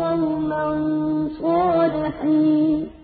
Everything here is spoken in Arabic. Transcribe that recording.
قَوْمًا صَالِحِينَ.